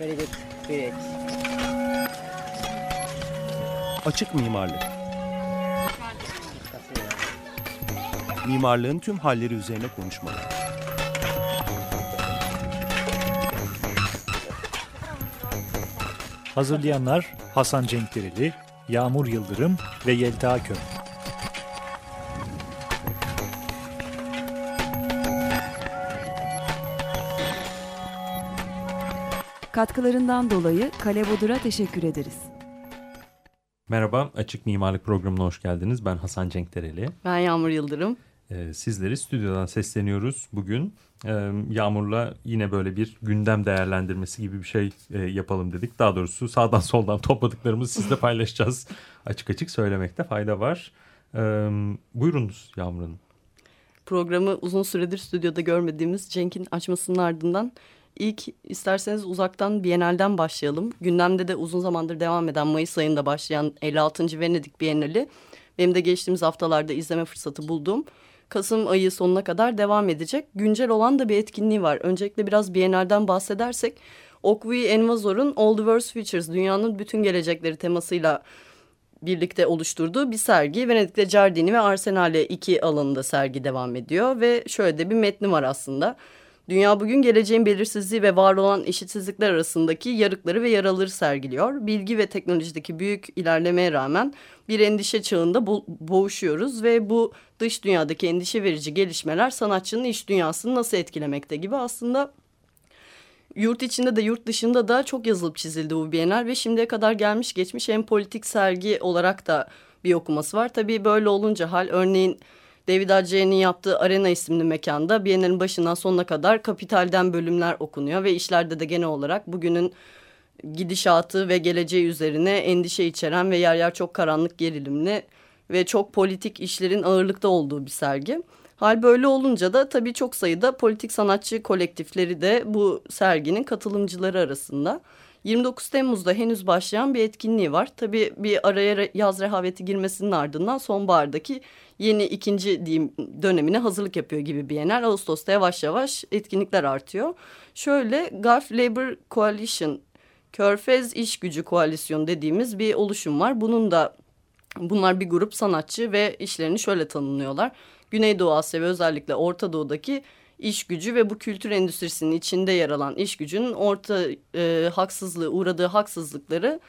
Very good. Great. Açık mimarlık. Mimarlığın tüm halleri üzerine konuşmalar. Hazırlayanlar Hasan Cenkdereli, Yağmur Yıldırım ve Yelta Köm. Katkılarından dolayı Kale Bodur'a teşekkür ederiz. Merhaba, Açık Mimarlık Programı'na hoş geldiniz. Ben Hasan Cenkdereli. Ben Yağmur Yıldırım. Ee, sizleri stüdyodan sesleniyoruz bugün. Ee, Yağmur'la yine böyle bir gündem değerlendirmesi gibi bir şey e, yapalım dedik. Daha doğrusu sağdan soldan topladıklarımızı sizle paylaşacağız. açık açık söylemekte fayda var. Ee, buyurunuz Yağmur Hanım. Programı uzun süredir stüdyoda görmediğimiz Cenk'in açmasının ardından ilk isterseniz uzaktan Bienal'den başlayalım. Gündemde de uzun zamandır devam eden Mayıs ayında başlayan 56. Venedik Bienali. Benim de geçtiğimiz haftalarda izleme fırsatı bulduğum Kasım ayı sonuna kadar devam edecek. Güncel olan da bir etkinliği var. Öncelikle biraz Bienal'den bahsedersek Okvi Envazor'un All the World's Futures dünyanın bütün gelecekleri temasıyla birlikte oluşturduğu bir sergi. Venedik'te Giardini ve Arsenale iki alanında sergi devam ediyor ve şöyle de bir metni var aslında. Dünya bugün geleceğin belirsizliği ve var olan eşitsizlikler arasındaki yarıkları ve yaraları sergiliyor. Bilgi ve teknolojideki büyük ilerlemeye rağmen bir endişe çağında bo boğuşuyoruz ve bu dış dünyadaki endişe verici gelişmeler sanatçının iş dünyasını nasıl etkilemekte gibi aslında yurt içinde de yurt dışında da çok yazılıp çizildi bu Bienal ve şimdiye kadar gelmiş geçmiş hem politik sergi olarak da bir okuması var. Tabii böyle olunca hal örneğin David Adjaye'nin yaptığı Arena isimli mekanda Biennial'in başından sonuna kadar kapitalden bölümler okunuyor ve işlerde de genel olarak bugünün gidişatı ve geleceği üzerine endişe içeren ve yer yer çok karanlık gerilimli ve çok politik işlerin ağırlıkta olduğu bir sergi. Hal böyle olunca da tabii çok sayıda politik sanatçı kolektifleri de bu serginin katılımcıları arasında. 29 Temmuz'da henüz başlayan bir etkinliği var. Tabii bir araya yaz rehaveti girmesinin ardından sonbahardaki yeni ikinci diyeyim dönemine hazırlık yapıyor gibi Bienal. Ağustos'ta yavaş yavaş etkinlikler artıyor. Şöyle Gulf Labor Coalition, Körfez İş Gücü Koalisyonu dediğimiz bir oluşum var. Bunun da bunlar bir grup sanatçı ve işlerini şöyle tanımlıyorlar. Güneydoğu Asya ve özellikle Orta Doğu'daki iş gücü ve bu kültür endüstrisinin içinde yer alan iş gücünün orta e, haksızlığı uğradığı haksızlıkları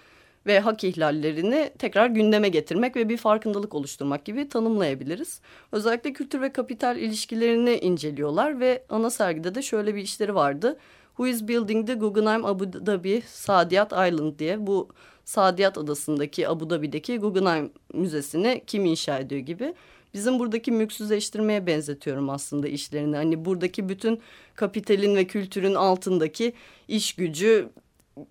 ve hak ihlallerini tekrar gündeme getirmek ve bir farkındalık oluşturmak gibi tanımlayabiliriz. Özellikle kültür ve kapital ilişkilerini inceliyorlar ve ana sergide de şöyle bir işleri vardı. Who is building the Guggenheim Abu Dhabi Sadiyat Island diye bu Sadiyat Adası'ndaki Abu Dhabi'deki Guggenheim Müzesi'ni kim inşa ediyor gibi bizim buradaki mülksüzleştirmeye benzetiyorum aslında işlerini. Hani buradaki bütün kapitalin ve kültürün altındaki iş gücü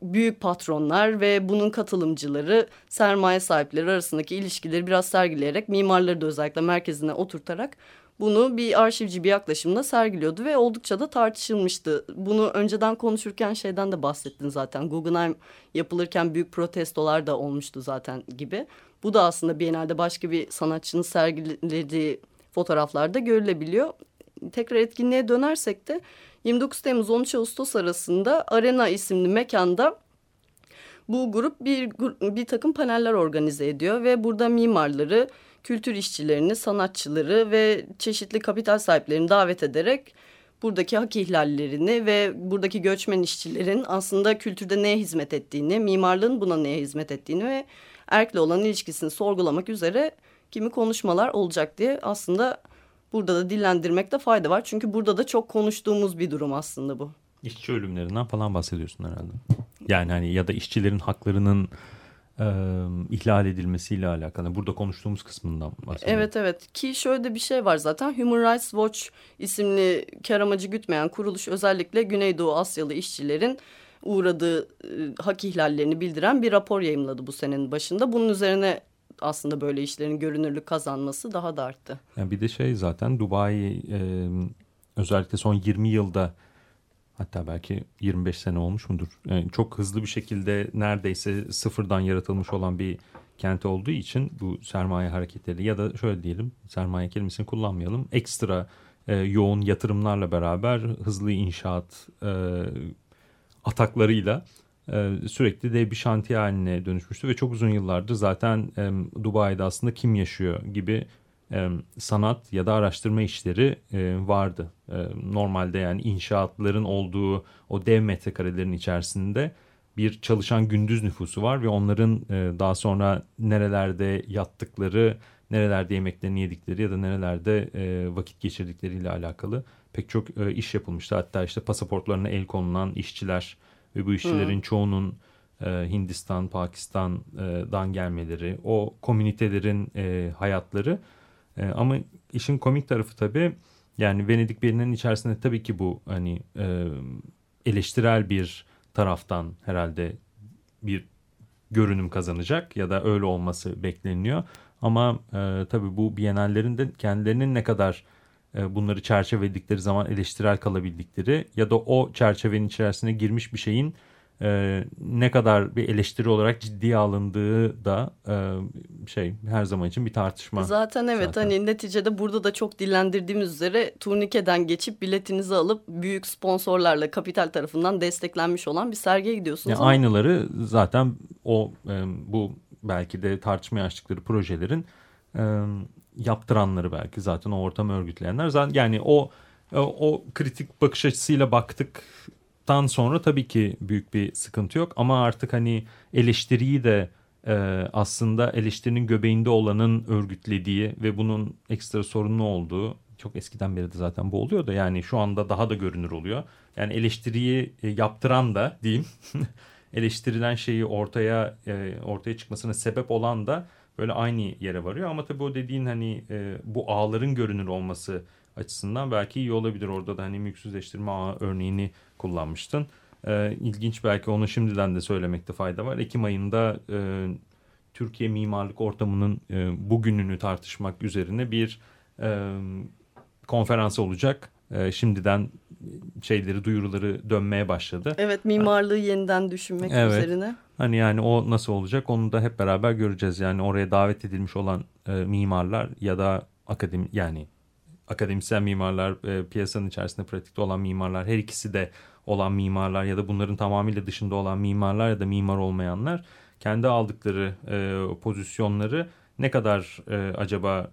büyük patronlar ve bunun katılımcıları sermaye sahipleri arasındaki ilişkileri biraz sergileyerek mimarları da özellikle merkezine oturtarak bunu bir arşivci bir yaklaşımla sergiliyordu ve oldukça da tartışılmıştı. Bunu önceden konuşurken şeyden de bahsettin zaten. Guggenheim yapılırken büyük protestolar da olmuştu zaten gibi. Bu da aslında Biennale'de başka bir sanatçının sergilediği fotoğraflarda görülebiliyor. Tekrar etkinliğe dönersek de 29 Temmuz 13 Ağustos arasında Arena isimli mekanda bu grup bir, bir takım paneller organize ediyor ve burada mimarları, kültür işçilerini, sanatçıları ve çeşitli kapital sahiplerini davet ederek buradaki hak ihlallerini ve buradaki göçmen işçilerin aslında kültürde neye hizmet ettiğini, mimarlığın buna neye hizmet ettiğini ve erkle olan ilişkisini sorgulamak üzere kimi konuşmalar olacak diye aslında burada da dillendirmekte fayda var. Çünkü burada da çok konuştuğumuz bir durum aslında bu. İşçi ölümlerinden falan bahsediyorsun herhalde. Yani hani ya da işçilerin haklarının e, ihlal edilmesiyle alakalı. Burada konuştuğumuz kısmından bahsediyorum. Evet evet ki şöyle de bir şey var zaten Human Rights Watch isimli kar amacı gütmeyen kuruluş özellikle Güneydoğu Asyalı işçilerin uğradığı e, hak ihlallerini bildiren bir rapor yayımladı bu senenin başında. Bunun üzerine aslında böyle işlerin görünürlük kazanması daha da arttı. Yani bir de şey zaten Dubai e, özellikle son 20 yılda hatta belki 25 sene olmuş mudur? Yani çok hızlı bir şekilde neredeyse sıfırdan yaratılmış olan bir kent olduğu için bu sermaye hareketleri ya da şöyle diyelim sermaye kelimesini kullanmayalım. Ekstra e, yoğun yatırımlarla beraber hızlı inşaat e, ataklarıyla sürekli dev bir şantiye haline dönüşmüştü ve çok uzun yıllardır zaten e, Dubai'de aslında kim yaşıyor gibi e, sanat ya da araştırma işleri e, vardı. E, normalde yani inşaatların olduğu o dev metrekarelerin içerisinde bir çalışan gündüz nüfusu var ve onların e, daha sonra nerelerde yattıkları, nerelerde yemeklerini yedikleri ya da nerelerde e, vakit geçirdikleriyle alakalı pek çok e, iş yapılmıştı. Hatta işte pasaportlarına el konulan işçiler ve bu işçilerin Hı. çoğunun e, Hindistan, Pakistan'dan gelmeleri, o komünitelerin e, hayatları. E, ama işin komik tarafı tabii yani Venedik Bienali'nin içerisinde tabii ki bu hani e, eleştirel bir taraftan herhalde bir görünüm kazanacak ya da öyle olması bekleniyor. Ama e, tabii bu bienallerin de kendilerinin ne kadar bunları çerçeveledikleri zaman eleştirel kalabildikleri ya da o çerçevenin içerisine girmiş bir şeyin e, ne kadar bir eleştiri olarak ciddiye alındığı da e, şey her zaman için bir tartışma. Zaten evet zaten. hani neticede burada da çok dillendirdiğimiz üzere turnikeden geçip biletinizi alıp büyük sponsorlarla kapital tarafından desteklenmiş olan bir sergiye gidiyorsunuz. Yani ama... Aynıları zaten o e, bu belki de tartışmaya açtıkları projelerin e, yaptıranları belki zaten o ortamı örgütleyenler. Zaten yani o o kritik bakış açısıyla baktıktan sonra tabii ki büyük bir sıkıntı yok ama artık hani eleştiriyi de e, aslında eleştirinin göbeğinde olanın örgütlediği ve bunun ekstra sorunlu olduğu çok eskiden beri de zaten bu oluyor da yani şu anda daha da görünür oluyor. Yani eleştiriyi e, yaptıran da diyeyim eleştirilen şeyi ortaya e, ortaya çıkmasına sebep olan da böyle aynı yere varıyor. Ama tabii o dediğin hani e, bu ağların görünür olması açısından belki iyi olabilir. Orada da hani mülksüzleştirme ağı örneğini kullanmıştın. E, ilginç belki onu şimdiden de söylemekte fayda var. Ekim ayında e, Türkiye mimarlık ortamının e, bugününü tartışmak üzerine bir e, konferans olacak. E, şimdiden şeyleri duyuruları dönmeye başladı. Evet mimarlığı yeniden düşünmek evet. üzerine. Hani yani o nasıl olacak onu da hep beraber göreceğiz. Yani oraya davet edilmiş olan e, mimarlar ya da akademi yani akademisyen mimarlar, e, piyasanın içerisinde pratikte olan mimarlar, her ikisi de olan mimarlar ya da bunların tamamıyla dışında olan mimarlar ya da mimar olmayanlar kendi aldıkları e, pozisyonları ne kadar e, acaba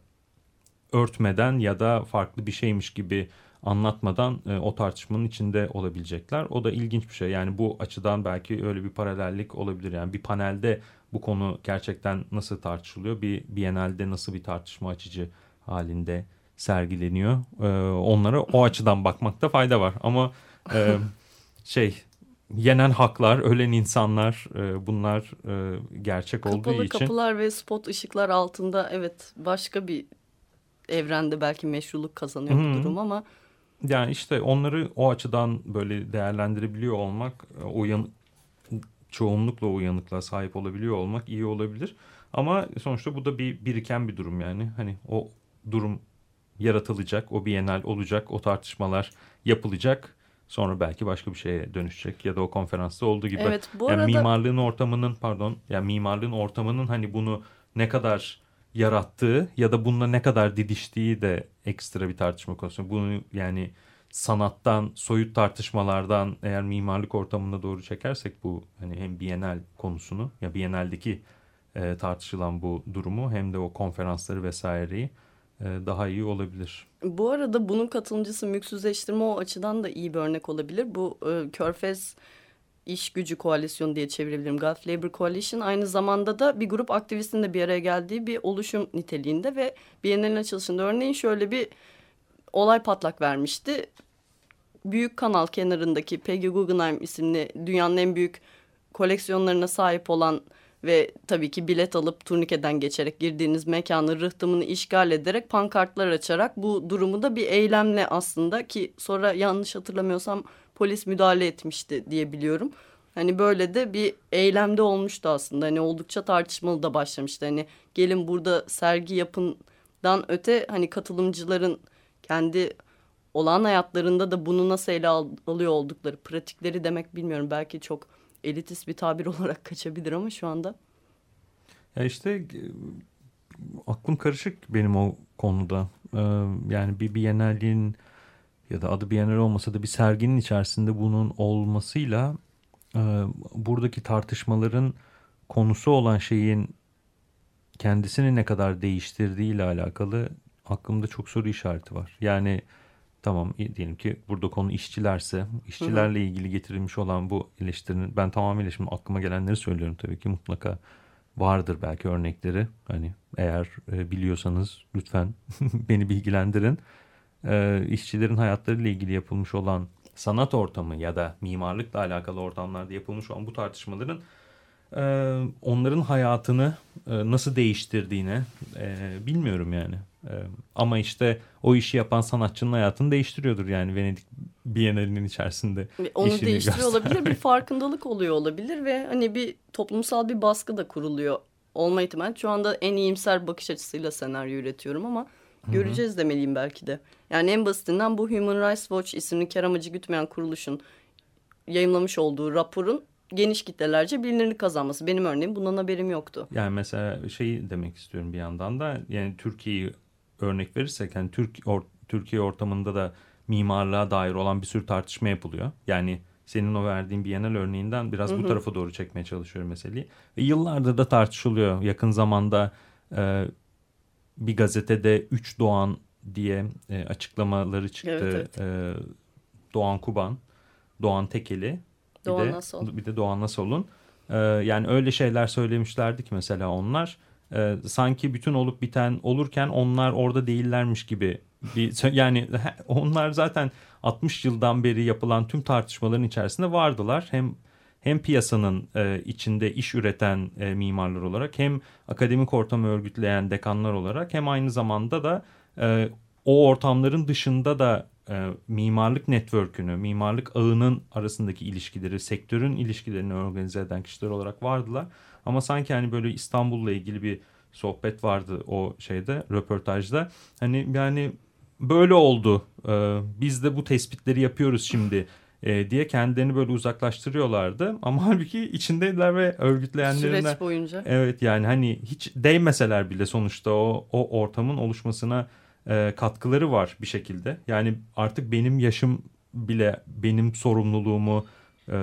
örtmeden ya da farklı bir şeymiş gibi anlatmadan e, o tartışmanın içinde olabilecekler. O da ilginç bir şey. Yani bu açıdan belki öyle bir paralellik olabilir. Yani bir panelde bu konu gerçekten nasıl tartışılıyor? Bir Biennale'de nasıl bir tartışma açıcı halinde sergileniyor? E, onlara o açıdan bakmakta fayda var. Ama e, şey yenen haklar, ölen insanlar e, bunlar e, gerçek Kapalı olduğu için. Kapalı kapılar ve spot ışıklar altında evet başka bir evrende belki meşruluk kazanıyor hmm. bu durum ama yani işte onları o açıdan böyle değerlendirebiliyor olmak, uyan, çoğunlukla uyanıklığa sahip olabiliyor olmak iyi olabilir. Ama sonuçta bu da bir biriken bir durum yani. Hani o durum yaratılacak, o bienal olacak, o tartışmalar yapılacak. Sonra belki başka bir şeye dönüşecek ya da o konferansta olduğu gibi. Evet, bu yani arada... mimarlığın ortamının pardon, yani mimarlığın ortamının hani bunu ne kadar yarattığı ya da bununla ne kadar didiştiği de ekstra bir tartışma konusu. Bunu yani sanattan, soyut tartışmalardan eğer mimarlık ortamına doğru çekersek bu hani hem Bienal konusunu ya Bienal'deki e, tartışılan bu durumu hem de o konferansları vesaireyi e, daha iyi olabilir. Bu arada bunun katılımcısı mülksüzleştirme o açıdan da iyi bir örnek olabilir. Bu e, Körfez İş Gücü Koalisyonu diye çevirebilirim. Gulf Labor Coalition aynı zamanda da bir grup aktivistin de bir araya geldiği bir oluşum niteliğinde ve Biennale'in açılışında örneğin şöyle bir olay patlak vermişti. Büyük kanal kenarındaki Peggy Guggenheim isimli dünyanın en büyük koleksiyonlarına sahip olan ve tabii ki bilet alıp turnikeden geçerek girdiğiniz mekanın rıhtımını işgal ederek pankartlar açarak bu durumu da bir eylemle aslında ki sonra yanlış hatırlamıyorsam polis müdahale etmişti diye biliyorum. Hani böyle de bir eylemde olmuştu aslında. Hani oldukça tartışmalı da başlamıştı. Hani gelin burada sergi yapından öte hani katılımcıların kendi olan hayatlarında da bunu nasıl ele al alıyor oldukları pratikleri demek bilmiyorum. Belki çok elitist bir tabir olarak kaçabilir ama şu anda. Ya işte aklım karışık benim o konuda. Ee, yani bir Biennale'in ya da adı Biennale olmasa da bir serginin içerisinde bunun olmasıyla e, buradaki tartışmaların konusu olan şeyin kendisini ne kadar değiştirdiği ile alakalı aklımda çok soru işareti var. Yani tamam diyelim ki burada konu işçilerse işçilerle ilgili getirilmiş olan bu eleştirinin ben tamamıyla şimdi aklıma gelenleri söylüyorum tabii ki mutlaka vardır belki örnekleri. Hani eğer e, biliyorsanız lütfen beni bilgilendirin. E, işçilerin hayatlarıyla ilgili yapılmış olan sanat ortamı ya da mimarlıkla alakalı ortamlarda yapılmış olan bu tartışmaların e, onların hayatını e, nasıl değiştirdiğini e, bilmiyorum yani. E, ama işte o işi yapan sanatçının hayatını değiştiriyordur yani Venedik Bienalinin içerisinde. Onu değiştiriyor göster- olabilir, bir farkındalık oluyor olabilir ve hani bir toplumsal bir baskı da kuruluyor olma ihtimali. Şu anda en iyimser bakış açısıyla senaryo üretiyorum ama göreceğiz demeliyim belki de. Yani en basitinden bu Human Rights Watch isimli kar amacı gütmeyen kuruluşun yayınlamış olduğu raporun geniş kitlelerce bilinirlik kazanması. Benim örneğim bundan haberim yoktu. Yani mesela şey demek istiyorum bir yandan da yani Türkiye'yi örnek verirsek yani Türk or- Türkiye ortamında da mimarlığa dair olan bir sürü tartışma yapılıyor. Yani senin o verdiğin Bienal örneğinden biraz bu tarafa doğru çekmeye çalışıyorum meseleyi. Ve yıllardır da tartışılıyor. Yakın zamanda e, bir gazetede Üç Doğan diye e, açıklamaları çıktı. Evet, E, Doğan Kuban, Doğan Tekeli, bir Doğan de, Nasol. bir de Doğan Nasol'un. Ee, yani öyle şeyler söylemişlerdi ki mesela onlar e, sanki bütün olup biten olurken onlar orada değillermiş gibi bir yani onlar zaten 60 yıldan beri yapılan tüm tartışmaların içerisinde vardılar. Hem hem piyasanın e, içinde iş üreten e, mimarlar olarak hem akademik ortamı örgütleyen dekanlar olarak hem aynı zamanda da e, o ortamların dışında da e, mimarlık network'ünü, mimarlık ağının arasındaki ilişkileri, sektörün ilişkilerini organize eden kişiler olarak vardılar. Ama sanki hani böyle İstanbul'la ilgili bir sohbet vardı o şeyde, röportajda. Hani yani böyle oldu, e, biz de bu tespitleri yapıyoruz şimdi e, diye kendilerini böyle uzaklaştırıyorlardı. Ama halbuki içindeydiler ve örgütleyenlerinden... Süreç boyunca. Evet yani hani hiç değmeseler bile sonuçta o, o ortamın oluşmasına e, katkıları var bir şekilde. Yani artık benim yaşım bile benim sorumluluğumu e,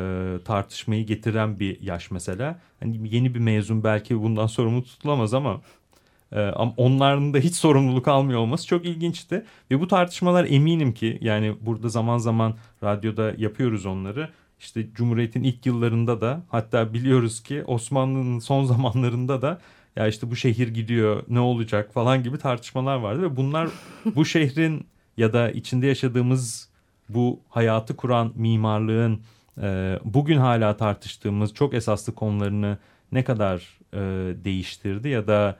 tartışmayı getiren bir yaş mesela. Hani yeni bir mezun belki bundan sorumlu tutulamaz ama ama onların da hiç sorumluluk almıyor olması çok ilginçti. Ve bu tartışmalar eminim ki yani burada zaman zaman radyoda yapıyoruz onları. İşte Cumhuriyet'in ilk yıllarında da hatta biliyoruz ki Osmanlı'nın son zamanlarında da ya işte bu şehir gidiyor ne olacak falan gibi tartışmalar vardı ve bunlar bu şehrin ya da içinde yaşadığımız bu hayatı kuran mimarlığın e, bugün hala tartıştığımız çok esaslı konularını ne kadar e, değiştirdi ya da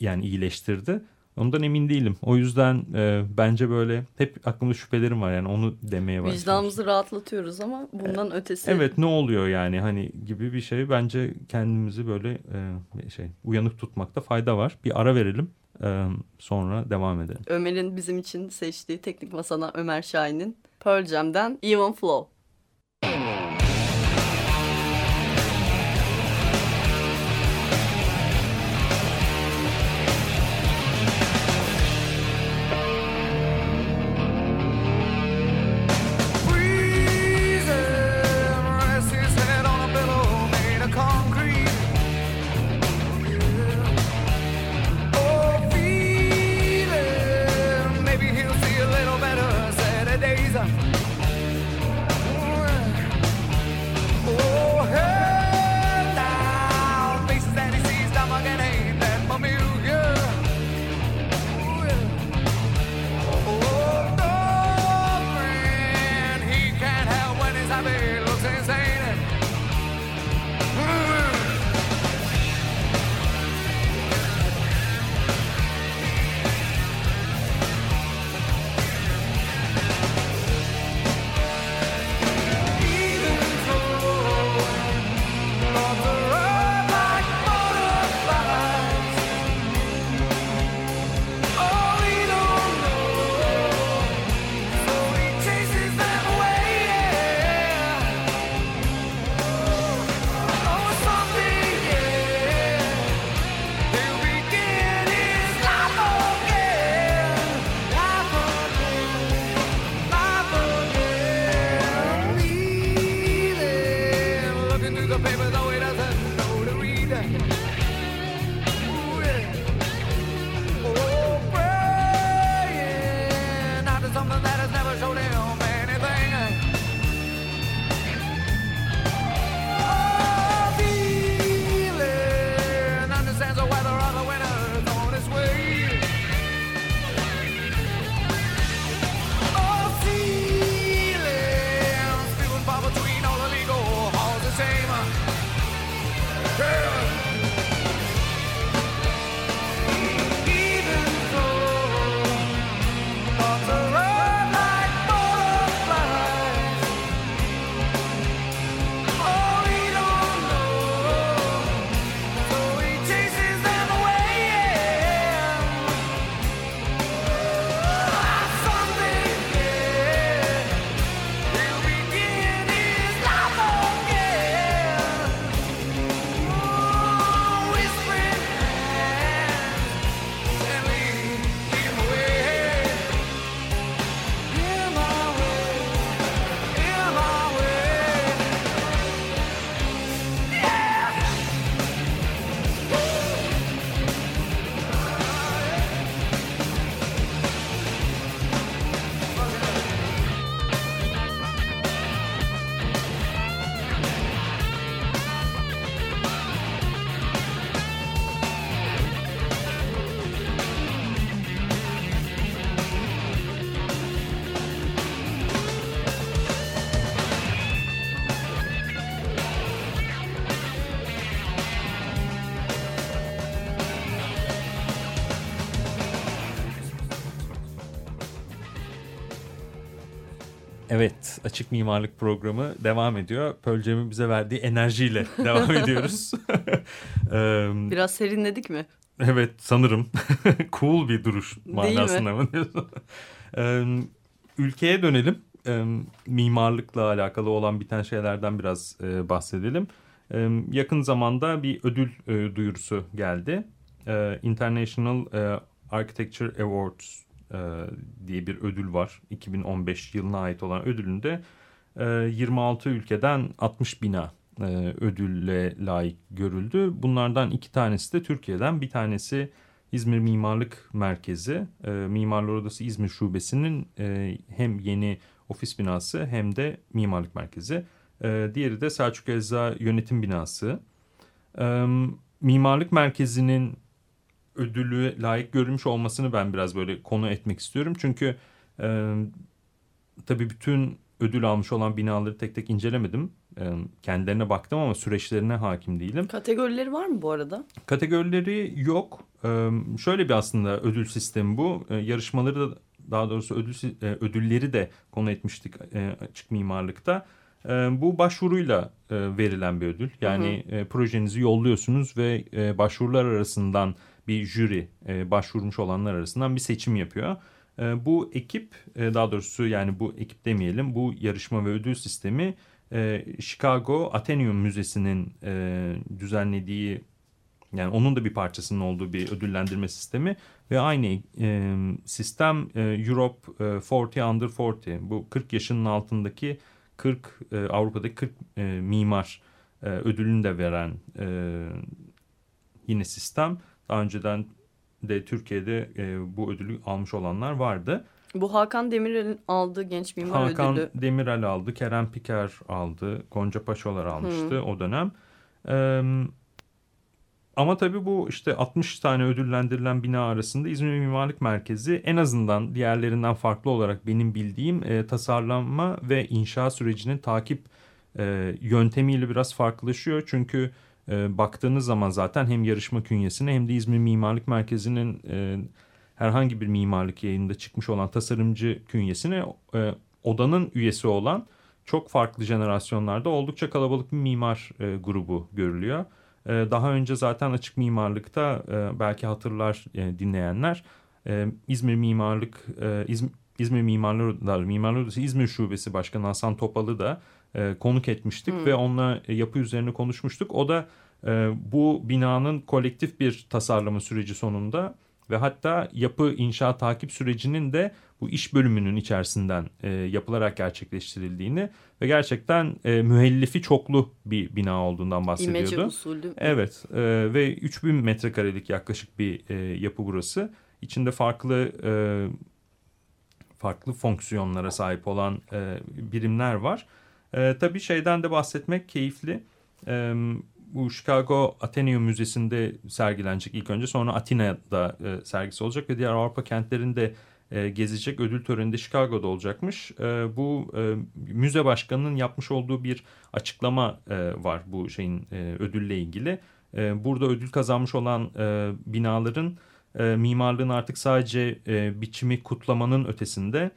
yani iyileştirdi ondan emin değilim. O yüzden e, bence böyle hep aklımda şüphelerim var yani onu demeye başladım. Vicdanımızı rahatlatıyoruz ama bundan ötesi. Evet ne oluyor yani hani gibi bir şey bence kendimizi böyle e, şey uyanık tutmakta fayda var. Bir ara verelim e, sonra devam edelim. Ömer'in bizim için seçtiği teknik masana Ömer Şahin'in Pearl Jam'den Even Flow. the paper though Evet, Açık Mimarlık Programı devam ediyor. Pearl Jam'in bize verdiği enerjiyle devam ediyoruz. Biraz serinledik mi? evet, sanırım. cool bir duruş manasında mı diyorsun? Ülkeye dönelim. Mimarlıkla alakalı olan biten şeylerden biraz bahsedelim. Yakın zamanda bir ödül duyurusu geldi. International Architecture Awards eee, diye bir ödül var. 2015 yılına ait olan ödülünde eee, 26 ülkeden 60 bina eee, ödülle layık görüldü. Bunlardan iki tanesi de Türkiye'den. Bir tanesi İzmir Mimarlık Merkezi, e, Mimarlar Odası İzmir Şubesi'nin e, hem yeni ofis binası hem de mimarlık merkezi. E, diğeri de Selçuk Ecza Yönetim Binası. E, mimarlık Merkezi'nin ödülü layık görülmüş olmasını ben biraz böyle konu etmek istiyorum. Çünkü e, tabii bütün ödül almış olan binaları tek tek incelemedim. E, kendilerine baktım ama süreçlerine hakim değilim. Kategorileri var mı bu arada? Kategorileri yok. Ee, şöyle bir aslında ödül sistemi bu. Ee, yarışmaları da daha doğrusu ödül e, ödülleri de konu etmiştik e, açık mimarlıkta. Ee, bu başvuruyla e, verilen bir ödül. Yani e, projenizi yolluyorsunuz ve e, başvurular arasından bir jüri e, başvurmuş olanlar arasından bir seçim yapıyor. E, bu ekip e, daha doğrusu yani bu ekip demeyelim bu yarışma ve ödül sistemi e, Chicago Atheneum Müzesi'nin e, düzenlediği yani onun da bir parçasının olduğu bir ödüllendirme sistemi ve aynı e, sistem e, Europe e, 40 Under 40 bu 40 yaşının altındaki 40 e, Avrupa'daki 40 e, mimar e, ödülünü de veren e, yine sistem. Daha önceden de Türkiye'de e, bu ödülü almış olanlar vardı. Bu Hakan Demirel'in aldığı genç mimar Hakan ödülü. Demirel aldı, Kerem Piker aldı, Gonca Paşalar almıştı o dönem. Ee, ama tabii bu işte 60 tane ödüllendirilen bina arasında İzmir Mimarlık Merkezi en azından diğerlerinden farklı olarak benim bildiğim e, tasarlanma ve inşa sürecinin takip e, yöntemiyle biraz farklılaşıyor. Çünkü e, baktığınız zaman zaten hem yarışma künyesine hem de İzmir Mimarlık Merkezi'nin e, herhangi bir mimarlık yayınında çıkmış olan tasarımcı künyesine e, odanın üyesi olan çok farklı jenerasyonlarda oldukça kalabalık bir mimar e, grubu görülüyor. E, daha önce zaten açık mimarlıkta e, belki hatırlar e, dinleyenler e, İzmir Mimarlık e, İzmir, İzmir Mimarlar Odaları Mimarlar Odası İzmir Şubesi Başkanı Hasan Topal'ı da e, konuk etmiştik ve onunla e, yapı üzerine konuşmuştuk. O da e, bu binanın kolektif bir tasarlama süreci sonunda ve hatta yapı inşaat takip sürecinin de bu iş bölümünün içerisinden e, yapılarak gerçekleştirildiğini ve gerçekten e, müellifi çoklu bir bina olduğundan bahsediyordu. İmece usulü. Evet e, ve 3000 metrekarelik yaklaşık bir e, yapı burası. İçinde farklı e, farklı fonksiyonlara sahip olan e, birimler var. E, tabii şeyden de bahsetmek keyifli. E, bu Chicago Atheneum Müzesi'nde sergilenecek ilk önce sonra Atina'da e, sergisi olacak ve diğer Avrupa kentlerinde e, gezecek ödül töreni de Chicago'da olacakmış. E, bu e, müze başkanının yapmış olduğu bir açıklama e, var bu şeyin e, ödülle ilgili. E, burada ödül kazanmış olan e, binaların e, mimarlığın artık sadece e, biçimi kutlamanın ötesinde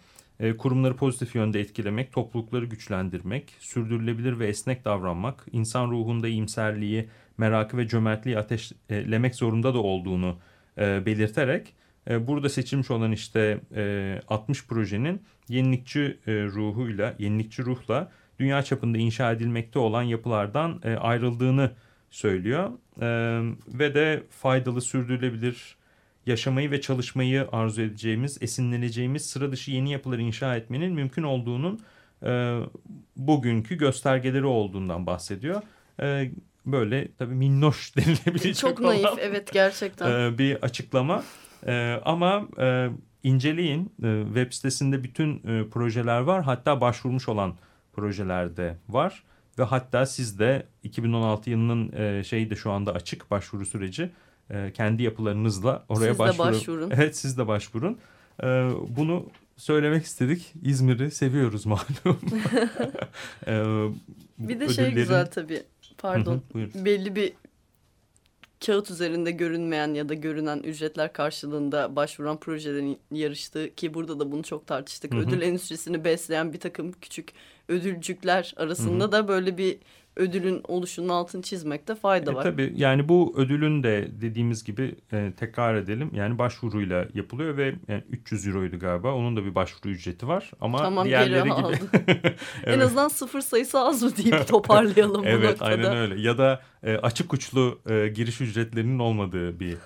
kurumları pozitif yönde etkilemek, toplulukları güçlendirmek, sürdürülebilir ve esnek davranmak, insan ruhunda iyimserliği, merakı ve cömertliği ateşlemek zorunda da olduğunu e, belirterek e, burada seçilmiş olan işte e, 60 projenin yenilikçi e, ruhuyla, yenilikçi ruhla dünya çapında inşa edilmekte olan yapılardan e, ayrıldığını söylüyor. E, ve de faydalı, sürdürülebilir yaşamayı ve çalışmayı arzu edeceğimiz, esinleneceğimiz sıra dışı yeni yapıları inşa etmenin mümkün olduğunun e, bugünkü göstergeleri olduğundan bahsediyor. E, böyle tabii minnoş denilebilecek Çok olan, naif evet gerçekten. e, bir açıklama. E, ama e, inceleyin e, web sitesinde bütün e, projeler var. Hatta başvurmuş olan projeler de var. Ve hatta siz de 2016 yılının e, şeyi de şu anda açık başvuru süreci. E, kendi yapılarınızla oraya Siz de başvurun. başvurun. Evet siz de başvurun. E, bunu söylemek istedik. İzmir'i seviyoruz malum. e, Bir de şey ödüllerin- güzel tabii. Hı Pardon. hı, buyur. belli bir kağıt üzerinde görünmeyen ya da görünen ücretler karşılığında başvuran projelerin yarıştığı ki burada da bunu çok tartıştık. Hı hı. Ödül endüstrisini besleyen bir takım küçük ödülcükler arasında da böyle bir ödülün oluşunun altını çizmekte fayda E, var. tabii yani bu ödülün de dediğimiz gibi e, tekrar edelim. Yani başvuruyla yapılıyor ve yani 300 euroydu galiba. Onun da bir başvuru ücreti var. Ama Tamam diğerleri gibi. aldım. En Evet. azından sıfır sayısı az mı deyip toparlayalım bu Evet noktada. aynen öyle. Ya da e, açık uçlu e, giriş ücretlerinin olmadığı bir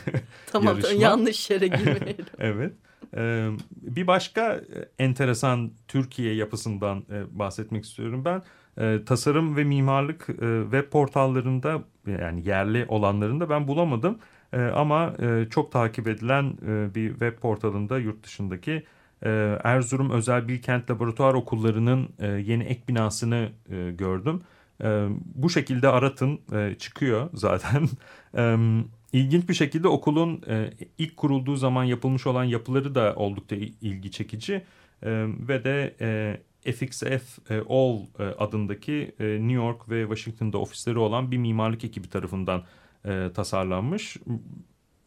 Tamam yanlış yere girmeyelim. Evet. Ee, bir başka e, enteresan Türkiye yapısından e, bahsetmek istiyorum ben. E, tasarım ve mimarlık e, web portallarında yani yerli olanlarında ben bulamadım. E, ama e, çok takip edilen e, bir web portalında yurt dışındaki Erzurum Özel Bilkent Laboratuvar Okulları'nın yeni ek binasını gördüm. Bu şekilde aratın çıkıyor zaten. İlginç bir şekilde okulun ilk kurulduğu zaman yapılmış olan yapıları da oldukça il- ilgi çekici ve de FXF e, All e, adındaki e, New York ve Washington'da ofisleri olan bir mimarlık ekibi tarafından e, tasarlanmış.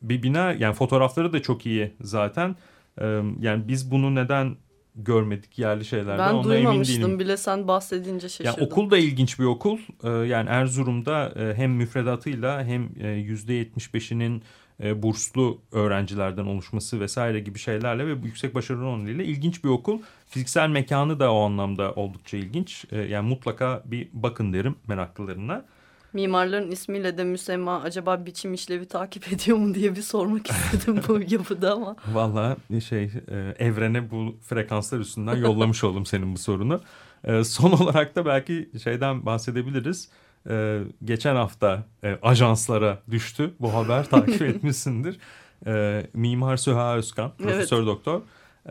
Bir bina yani fotoğrafları da çok iyi zaten. E, yani biz bunu neden görmedik yerli şeylerde ben ona emin değilim. duymamıştım bile sen bahsedince şaşırdım. Yani okul da ilginç bir okul. Ee, yani Erzurum'da e, hem müfredatıyla hem e, %75'inin e, burslu öğrencilerden oluşması vesaire gibi şeylerle ve bu yüksek başarı oranıyla ilginç bir okul. Fiziksel mekanı da o anlamda oldukça ilginç. E, yani mutlaka bir bakın derim meraklılarına. Mimarların ismiyle de müsemma acaba biçim işlevi takip ediyor mu diye bir sormak istedim bu yapıda ama. Vallahi şey e, evrene bu frekanslar üstünden yollamış oldum senin bu sorunu. E, son olarak da belki şeyden bahsedebiliriz. E, geçen hafta e, ajanslara düştü bu haber takip etmişsindir. E, Mimar Süha Özkan, Evet. profesör doktor.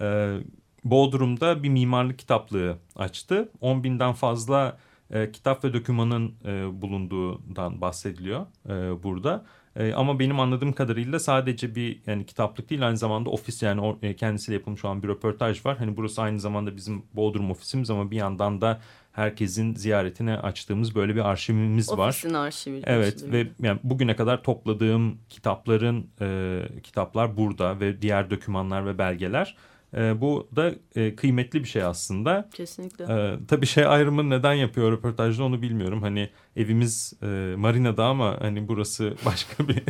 E, Bodrum'da bir mimarlık kitaplığı açtı. 10 binden fazla e, kitap ve dokümanın e, bulunduğundan bahsediliyor e, burada. E, ama benim anladığım kadarıyla sadece bir yani kitaplık değil aynı zamanda ofis yani o, e, kendisiyle yapılmış olan bir röportaj var. Hani burası aynı zamanda bizim Bodrum ofisimiz ama bir yandan da herkesin ziyaretine açtığımız böyle bir arşivimiz var. Ofisin arşivi. Evet ve yani bugüne kadar topladığım kitapların e, kitaplar burada ve diğer dokümanlar ve belgeler. E, bu da e, kıymetli bir şey aslında. Kesinlikle. Ee, tabii şey ayrımı neden yapıyor röportajda onu bilmiyorum. Hani evimiz e, marinada ama hani burası başka bir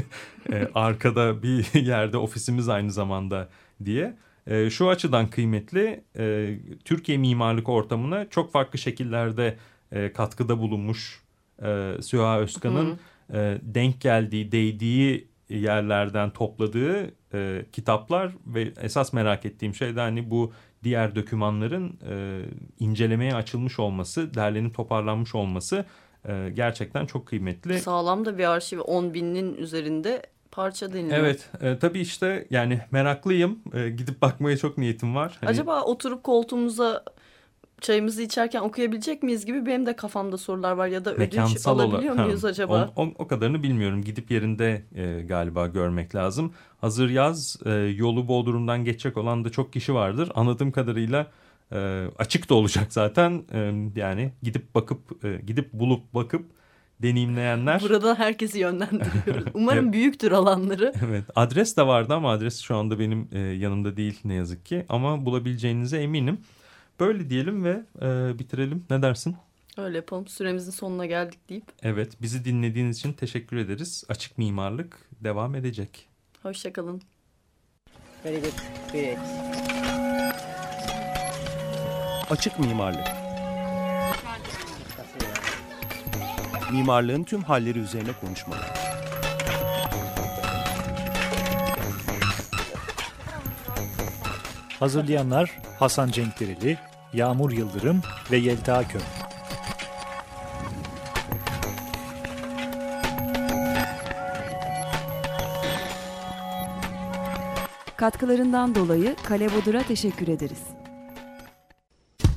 e, arkada bir yerde ofisimiz aynı zamanda diye. E, şu açıdan kıymetli e, Türkiye mimarlık ortamına çok farklı şekillerde e, katkıda bulunmuş e, Süha Özkan'ın e, denk geldiği, değdiği yerlerden topladığı e, kitaplar ve esas merak ettiğim şey de hani bu diğer dokümanların e, incelemeye açılmış olması, derlenip toparlanmış olması e, gerçekten çok kıymetli. Sağlam da bir arşiv 10 binin üzerinde parça deniliyor. Evet e, tabii işte yani meraklıyım E, gidip bakmaya çok niyetim var. Hani, Acaba oturup koltuğumuza çayımızı içerken okuyabilecek miyiz gibi benim de kafamda sorular var ya da ödünç alabiliyor olarak- muyuz acaba? O, o, o kadarını bilmiyorum. Gidip yerinde e, galiba görmek lazım. Hazır yaz e, yolu Bodrum'dan geçecek olan da çok kişi vardır. Anladığım kadarıyla e, açık da olacak zaten. E, yani gidip bakıp e, gidip bulup bakıp deneyimleyenler. Buradan herkesi yönlendiriyoruz. Umarım Evet. büyüktür alanları. Evet adres de vardı ama adres şu anda benim e, yanımda değil ne yazık ki. Ama bulabileceğinize eminim. Böyle diyelim ve e, bitirelim. Ne dersin? Öyle yapalım. Süremizin sonuna geldik deyip. Evet bizi dinlediğiniz için teşekkür ederiz. Açık mimarlık devam edecek. Hoşçakalın. Very good. Great. Açık mimarlık. Mimarlığın tüm halleri üzerine konuşmalar. Hazırlayanlar Hasan Cenkdereli, Yağmur Yıldırım ve Yelta Kök. Katkılarından dolayı Kale Bodur'a teşekkür ederiz.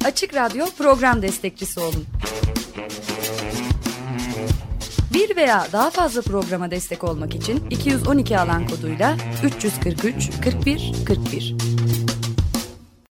Açık Radyo program destekçisi olun. Bir veya daha fazla programa destek olmak için 212 alan koduyla 343 41 41